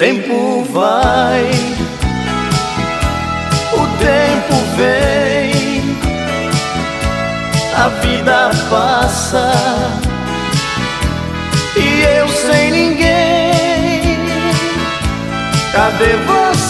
tempo vai, o tempo vem, a vida passa e eu sem ninguém. Cadê você?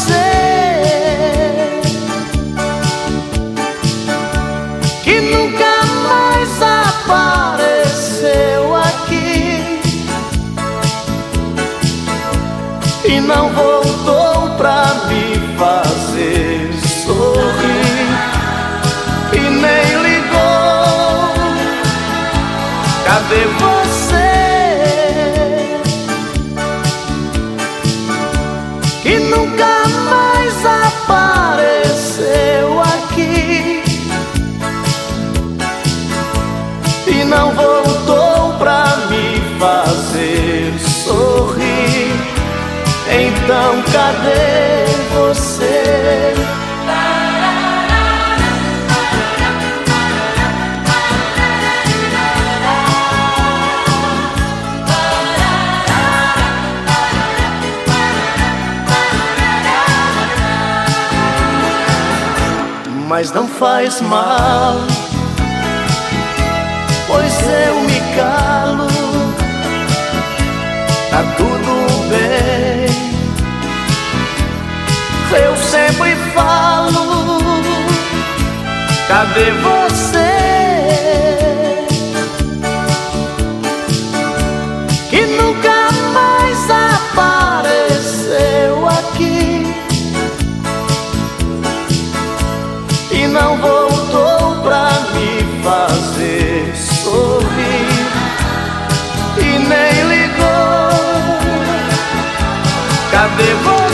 Não voltou pra me fazer sorrir e nem ligou. Cadê você? Que nunca mais apareceu aqui e não voltou Então cadê você? Mas não faz mal, pois eu me calo, Eu sempre falo, cadê você? Que nunca mais apareceu aqui e não voltou pra me fazer sorrir e nem ligou. Cadê você?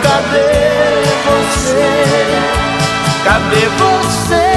Cadê você? Cadê você?